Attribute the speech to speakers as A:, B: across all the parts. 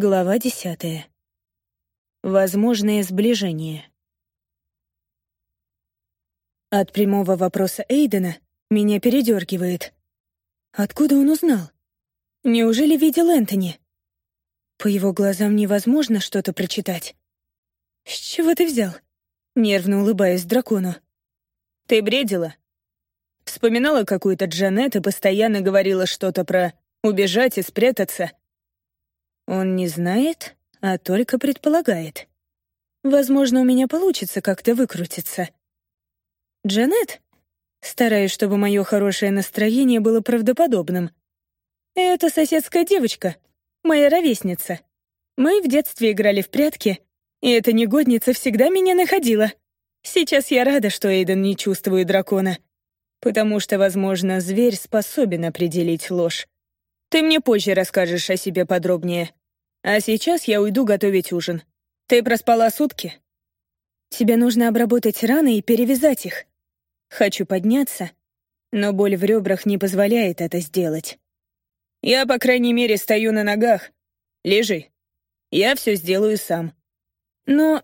A: Глава десятая. Возможное сближение. От прямого вопроса Эйдена меня передергивает. Откуда он узнал? Неужели видел Энтони? По его глазам невозможно что-то прочитать. «С чего ты взял?» Нервно улыбаюсь дракону. «Ты бредила?» Вспоминала какую-то Джанет и постоянно говорила что-то про «убежать и спрятаться», он не знает, а только предполагает. Возможно, у меня получится как-то выкрутиться. Джанет? Стараюсь, чтобы мое хорошее настроение было правдоподобным. Это соседская девочка, моя ровесница. Мы в детстве играли в прятки, и эта негодница всегда меня находила. Сейчас я рада, что Эйден не чувствует дракона, потому что, возможно, зверь способен определить ложь. Ты мне позже расскажешь о себе подробнее. А сейчас я уйду готовить ужин. Ты проспала сутки? Тебе нужно обработать раны и перевязать их. Хочу подняться, но боль в ребрах не позволяет это сделать. Я, по крайней мере, стою на ногах. Лежи. Я все сделаю сам. Но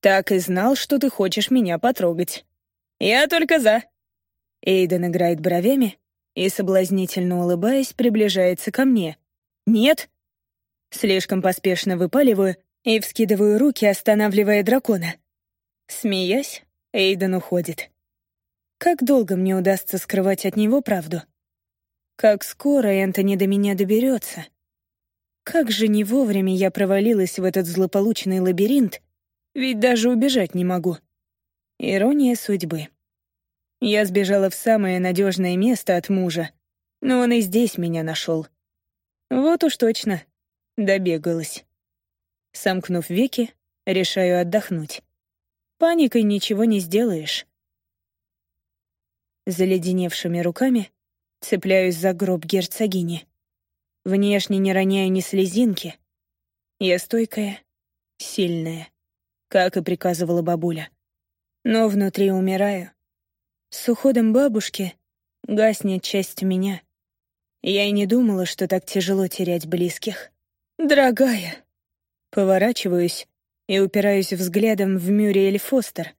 A: так и знал, что ты хочешь меня потрогать. Я только за. Эйден играет бровями и, соблазнительно улыбаясь, приближается ко мне. «Нет!» Слишком поспешно выпаливаю и вскидываю руки, останавливая дракона. Смеясь, Эйден уходит. Как долго мне удастся скрывать от него правду? Как скоро Энтони до меня доберется? Как же не вовремя я провалилась в этот злополучный лабиринт, ведь даже убежать не могу. Ирония судьбы. Я сбежала в самое надежное место от мужа, но он и здесь меня нашел. Вот уж точно, Добегалась. Сомкнув веки, решаю отдохнуть. Паникой ничего не сделаешь. Заледеневшими руками цепляюсь за гроб герцогини. Внешне не роняю ни слезинки. Я стойкая, сильная, как и приказывала бабуля. Но внутри умираю. С уходом бабушки гаснет часть меня. Я и не думала, что так тяжело терять близких. «Дорогая!» Поворачиваюсь и упираюсь взглядом в Мюриэль Фостер.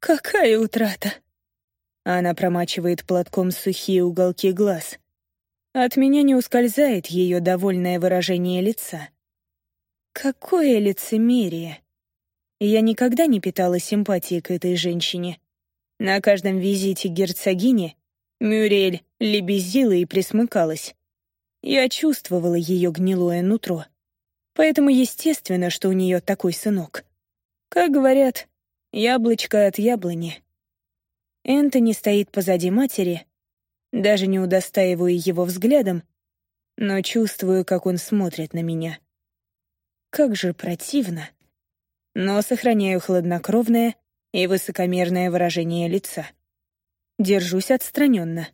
A: «Какая утрата!» Она промачивает платком сухие уголки глаз. От меня не ускользает ее довольное выражение лица. Какое лицемерие! Я никогда не питала симпатии к этой женщине. На каждом визите герцогини Мюриэль лебезила и присмыкалась. Я чувствовала ее гнилое нутро. Поэтому естественно, что у нее такой сынок. Как говорят, яблочко от яблони. Энтони стоит позади матери, даже не удостаиваю его взглядом, но чувствую, как он смотрит на меня. Как же противно. Но сохраняю хладнокровное и высокомерное выражение лица. Держусь отстраненно.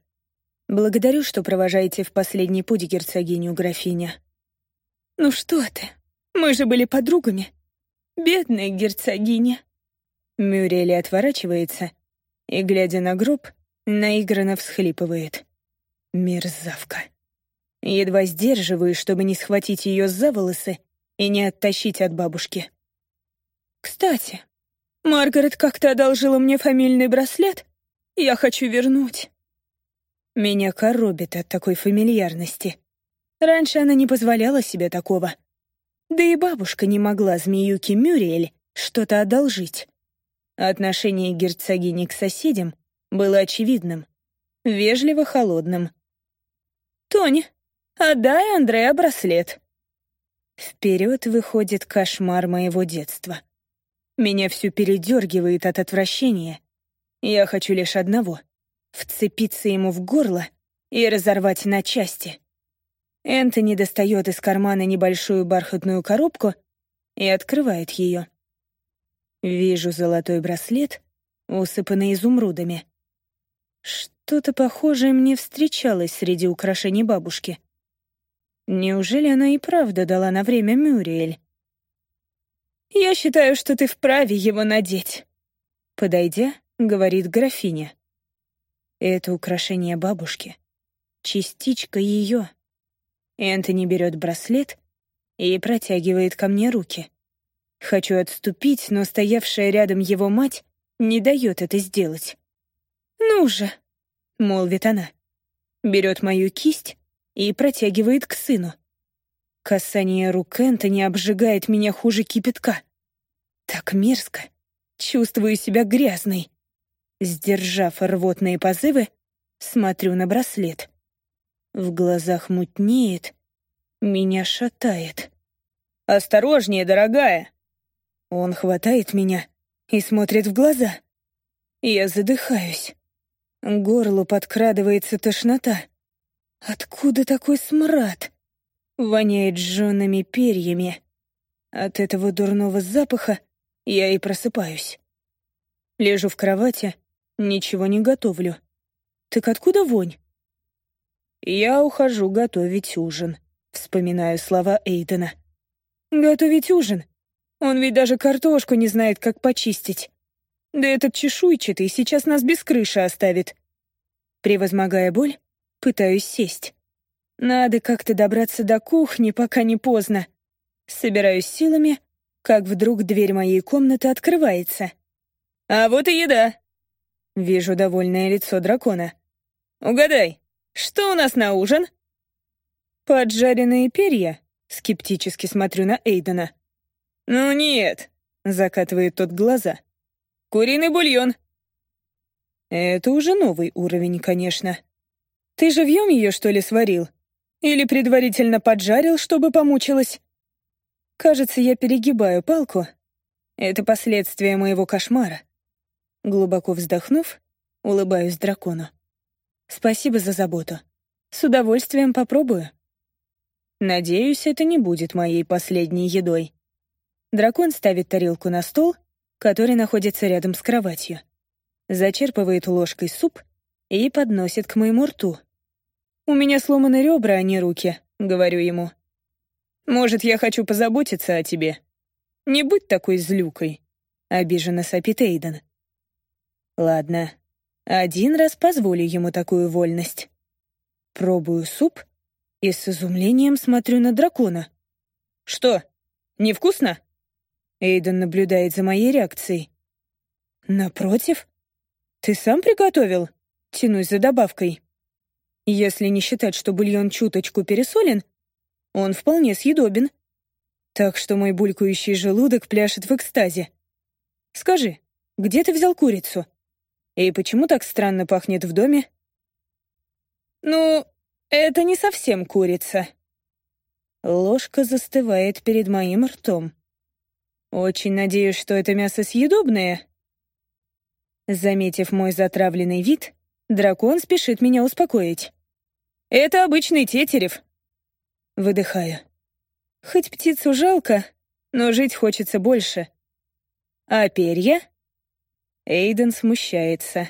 A: Благодарю, что провожаете в последний путь герцогиню графиня. Ну что ты, мы же были подругами. Бедная герцогиня. Мюрели отворачивается и, глядя на гроб, наигранно всхлипывает. Мерзавка. Едва сдерживаю, чтобы не схватить ее за волосы и не оттащить от бабушки. Кстати, Маргарет как-то одолжила мне фамильный браслет. Я хочу вернуть. Меня коробит от такой фамильярности. Раньше она не позволяла себе такого. Да и бабушка не могла змеюке Мюриэль что-то одолжить. Отношение герцогини к соседям было очевидным, вежливо-холодным. «Тони, отдай Андреа браслет». Вперед выходит кошмар моего детства. Меня все передергивает от отвращения. Я хочу лишь одного — вцепиться ему в горло и разорвать на части. Энтони достает из кармана небольшую бархатную коробку и открывает ее. Вижу золотой браслет, усыпанный изумрудами. Что-то похожее мне встречалось среди украшений бабушки. Неужели она и правда дала на время Мюриэль? «Я считаю, что ты вправе его надеть», — подойдя, говорит графиня. Это украшение бабушки. Частичка ее. Энтони берет браслет и протягивает ко мне руки. Хочу отступить, но стоявшая рядом его мать не дает это сделать. «Ну же!» — молвит она. Берет мою кисть и протягивает к сыну. Касание рук Энтони обжигает меня хуже кипятка. Так мерзко. Чувствую себя грязной. Сдержав рвотные позывы, смотрю на браслет. В глазах мутнеет, меня шатает. «Осторожнее, дорогая!» Он хватает меня и смотрит в глаза. Я задыхаюсь. Горлу подкрадывается тошнота. Откуда такой смрад? Воняет жжеными перьями. От этого дурного запаха я и просыпаюсь. Лежу в кровати, ничего не готовлю. Так откуда вонь? Я ухожу готовить ужин. Вспоминаю слова Эйдена. Готовить ужин? Он ведь даже картошку не знает, как почистить. Да этот чешуйчатый сейчас нас без крыши оставит. Превозмогая боль, пытаюсь сесть. Надо как-то добраться до кухни, пока не поздно. Собираюсь силами, как вдруг дверь моей комнаты открывается. «А вот и еда!» Вижу довольное лицо дракона. «Угадай, что у нас на ужин?» «Поджаренные перья?» Скептически смотрю на Эйдена. «Ну нет», — закатывает тот глаза. «Куриный бульон». Это уже новый уровень, конечно. Ты живьем ее, что ли, сварил? Или предварительно поджарил, чтобы помучилась? Кажется, я перегибаю палку. Это последствия моего кошмара. Глубоко вздохнув, улыбаюсь дракону. Спасибо за заботу. С удовольствием попробую. Надеюсь, это не будет моей последней едой. Дракон ставит тарелку на стол, который находится рядом с кроватью. Зачерпывает ложкой суп и подносит к моему рту. «У меня сломаны ребра, а не руки», — говорю ему. «Может, я хочу позаботиться о тебе? Не будь такой злюкой», — обиженно сопит Эйден. «Ладно, один раз позволю ему такую вольность. Пробую суп и с изумлением смотрю на дракона. «Что, невкусно?» Эйден наблюдает за моей реакцией. «Напротив? Ты сам приготовил?» Тянусь за добавкой. Если не считать, что бульон чуточку пересолен, он вполне съедобен. Так что мой булькающий желудок пляшет в экстазе. «Скажи, где ты взял курицу? И почему так странно пахнет в доме?» «Ну, это не совсем курица». Ложка застывает перед моим ртом. Очень надеюсь, что это мясо съедобное. Заметив мой затравленный вид, дракон спешит меня успокоить. «Это обычный тетерев». Выдыхаю. Хоть птицу жалко, но жить хочется больше. А перья? Эйден смущается.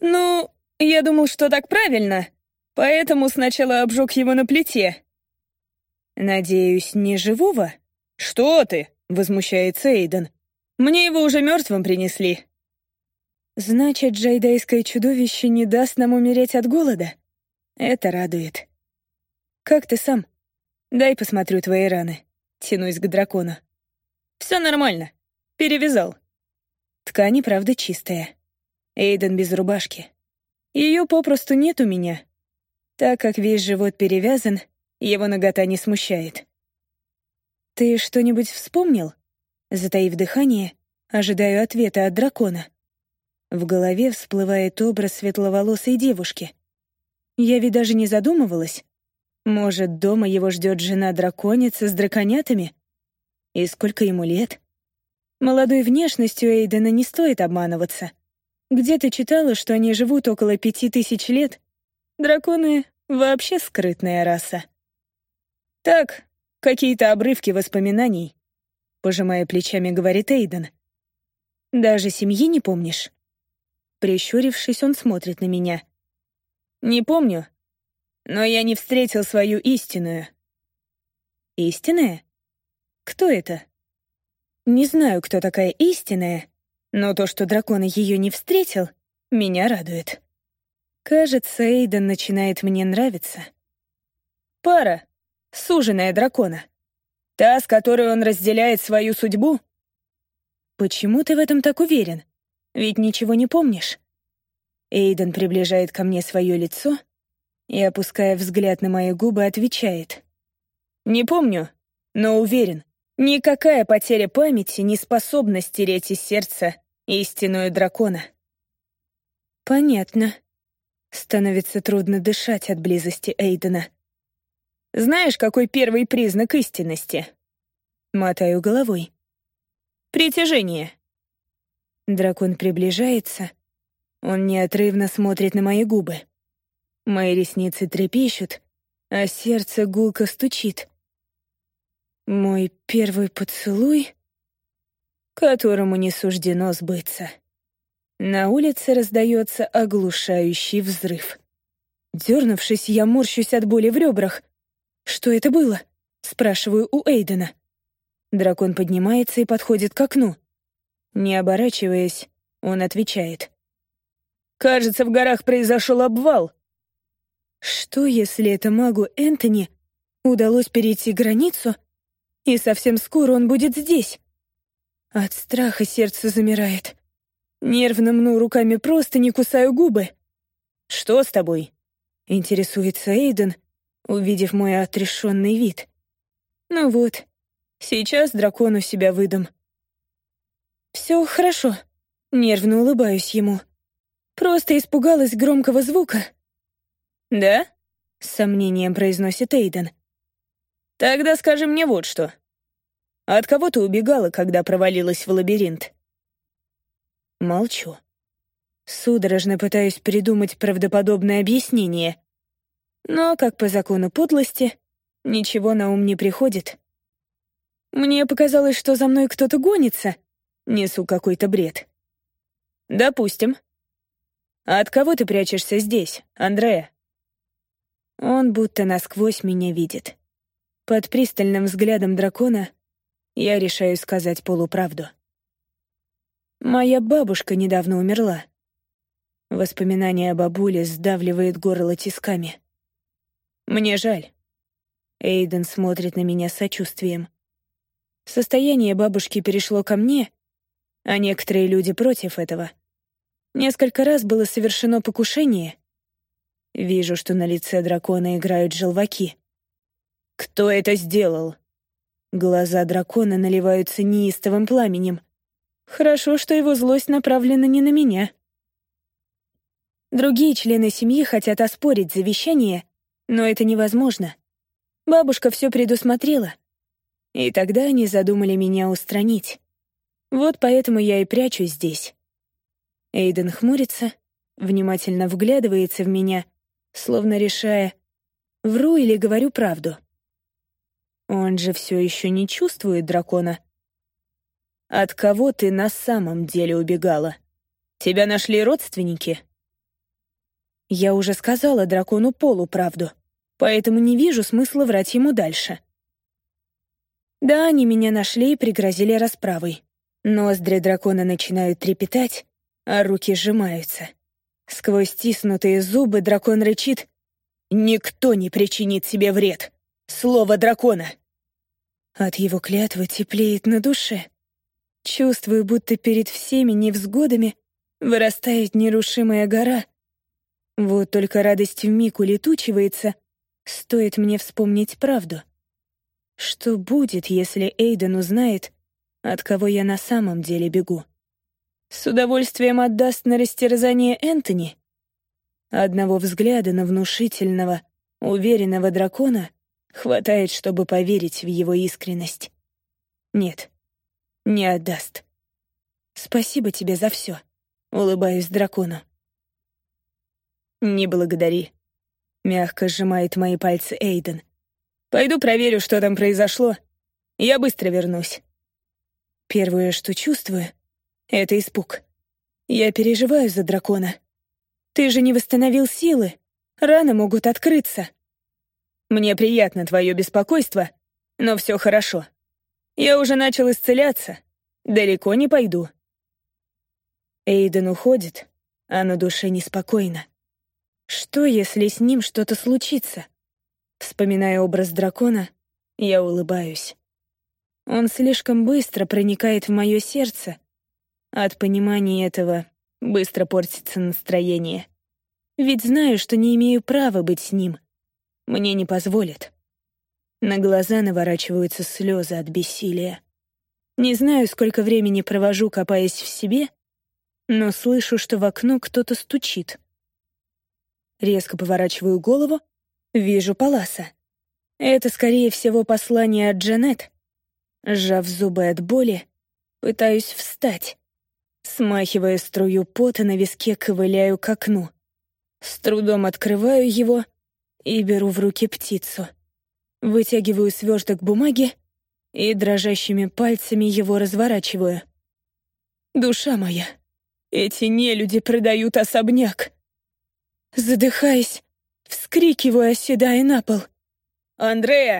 A: «Ну, я думал, что так правильно. Поэтому сначала обжег его на плите. «Надеюсь, не живого?» «Что ты?» — возмущается Эйден. «Мне его уже мертвым принесли». «Значит, джайдайское чудовище не даст нам умереть от голода?» Это радует. «Как ты сам? Дай посмотрю твои раны». Тянусь к дракону. «Все нормально. Перевязал». Ткань, правда, чистая. Эйден без рубашки. Ее попросту нет у меня. Так как весь живот перевязан, его нагота не смущает. «Ты что-нибудь вспомнил?» Затаив дыхание, ожидаю ответа от дракона. В голове всплывает образ светловолосой девушки. Я ведь даже не задумывалась. Может, дома его ждет жена-драконица с драконятами? И сколько ему лет? Молодой внешностью Эйдена не стоит обманываться. Где-то читала, что они живут около пяти тысяч лет, Драконы — вообще скрытная раса. Так, какие-то обрывки воспоминаний, пожимая плечами, говорит Эйден. Даже семьи не помнишь? Прищурившись, он смотрит на меня. Не помню, но я не встретил свою истинную. Истинная? Кто это? Не знаю, кто такая истинная, но то, что дракон ее не встретил, меня радует. Кажется, Эйден начинает мне нравиться. Пара. Суженая дракона. Та, с которой он разделяет свою судьбу? Почему ты в этом так уверен? Ведь ничего не помнишь. Эйден приближает ко мне свое лицо и, опуская взгляд на мои губы, отвечает. «Не помню, но уверен, никакая потеря памяти не способна стереть из сердца истинную дракона». «Понятно», Становится трудно дышать от близости Эйдена. «Знаешь, какой первый признак истинности?» Мотаю головой. «Притяжение». Дракон приближается. Он неотрывно смотрит на мои губы. Мои ресницы трепещут, а сердце гулко стучит. Мой первый поцелуй, которому не суждено сбыться. На улице раздается оглушающий взрыв. Дернувшись, я морщусь от боли в ребрах. «Что это было?» — спрашиваю у Эйдена. Дракон поднимается и подходит к окну. Не оборачиваясь, он отвечает. «Кажется, в горах произошел обвал». Что, если это магу Энтони удалось перейти границу, и совсем скоро он будет здесь? От страха сердце замирает. Нервно мну руками просто, не кусаю губы. «Что с тобой?» — интересуется Эйден, увидев мой отрешенный вид. «Ну вот, сейчас дракону себя выдам». «Все хорошо», — нервно улыбаюсь ему. «Просто испугалась громкого звука». «Да?» — с сомнением произносит Эйден. «Тогда скажи мне вот что. От кого ты убегала, когда провалилась в лабиринт?» Молчу. Судорожно пытаюсь придумать правдоподобное объяснение. Но, как по закону подлости, ничего на ум не приходит. Мне показалось, что за мной кто-то гонится. Несу какой-то бред. Допустим. А от кого ты прячешься здесь, Андрея? Он будто насквозь меня видит. Под пристальным взглядом дракона я решаю сказать полуправду. Моя бабушка недавно умерла. Воспоминание о бабуле сдавливает горло тисками. Мне жаль. Эйден смотрит на меня с сочувствием. Состояние бабушки перешло ко мне, а некоторые люди против этого. Несколько раз было совершено покушение. Вижу, что на лице дракона играют желваки. «Кто это сделал?» Глаза дракона наливаются неистовым пламенем. Хорошо, что его злость направлена не на меня. Другие члены семьи хотят оспорить завещание, но это невозможно. Бабушка все предусмотрела. И тогда они задумали меня устранить. Вот поэтому я и прячусь здесь. Эйден хмурится, внимательно вглядывается в меня, словно решая, вру или говорю правду. Он же все еще не чувствует дракона. От кого ты на самом деле убегала? Тебя нашли родственники? Я уже сказала дракону Полу правду, поэтому не вижу смысла врать ему дальше. Да, они меня нашли и пригрозили расправой. Ноздри дракона начинают трепетать, а руки сжимаются. Сквозь стиснутые зубы дракон рычит «Никто не причинит себе вред! Слово дракона!» От его клятвы теплеет на душе. Чувствую, будто перед всеми невзгодами вырастает нерушимая гора. Вот только радость вмиг улетучивается, стоит мне вспомнить правду. Что будет, если Эйден узнает, от кого я на самом деле бегу? С удовольствием отдаст на растерзание Энтони? Одного взгляда на внушительного, уверенного дракона хватает, чтобы поверить в его искренность. Нет, не отдаст. Спасибо тебе за все. Улыбаюсь дракону. Не благодари. Мягко сжимает мои пальцы Эйден. Пойду проверю, что там произошло. Я быстро вернусь. Первое, что чувствую, — это испуг. Я переживаю за дракона. Ты же не восстановил силы. Раны могут открыться. Мне приятно твое беспокойство, но все хорошо. Я уже начал исцеляться. Далеко не пойду. Эйден уходит, а на душе неспокойно. Что, если с ним что-то случится? Вспоминая образ дракона, я улыбаюсь. Он слишком быстро проникает в мое сердце. От понимания этого быстро портится настроение. Ведь знаю, что не имею права быть с ним. Мне не позволят. На глаза наворачиваются слезы от бессилия. Не знаю, сколько времени провожу, копаясь в себе, но слышу, что в окно кто-то стучит. Резко поворачиваю голову, вижу Паласа. Это, скорее всего, послание от Джанет. Сжав зубы от боли, пытаюсь встать. Смахивая струю пота на виске, ковыляю к окну. С трудом открываю его и беру в руки птицу. Вытягиваю сверток бумаги и дрожащими пальцами его разворачиваю. Душа моя, эти нелюди продают особняк. Задыхаясь, вскрикиваю, оседая на пол. «Андрея!»